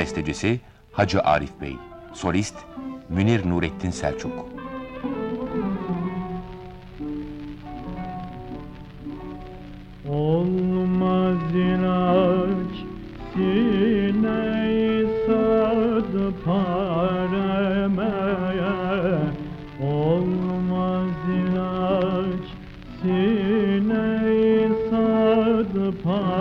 Bestecisi Hacı Arif Bey. Solist Münir Nurettin Selçuk. Olmaz ilaç sineyi sardı paremeye Olmaz ilaç sineyi sardı paremeye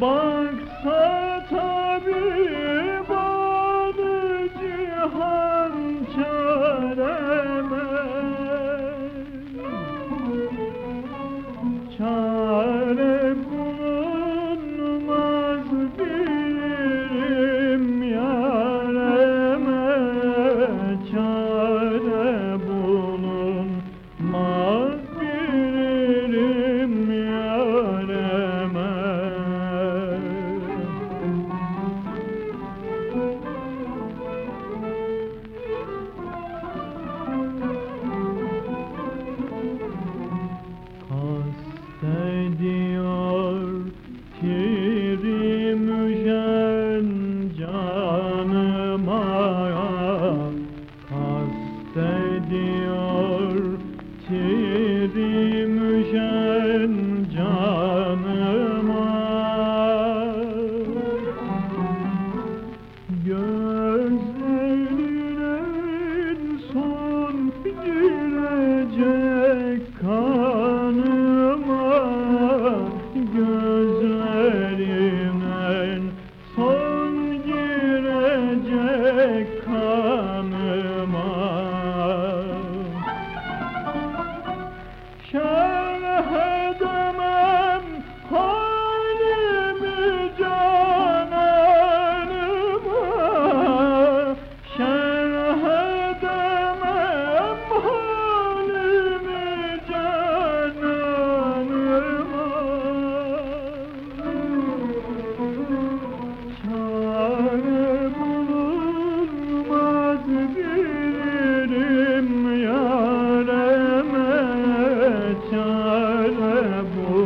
Baksa tabip adı cihan çareme. Çare bulunmaz girecek I have Rabu.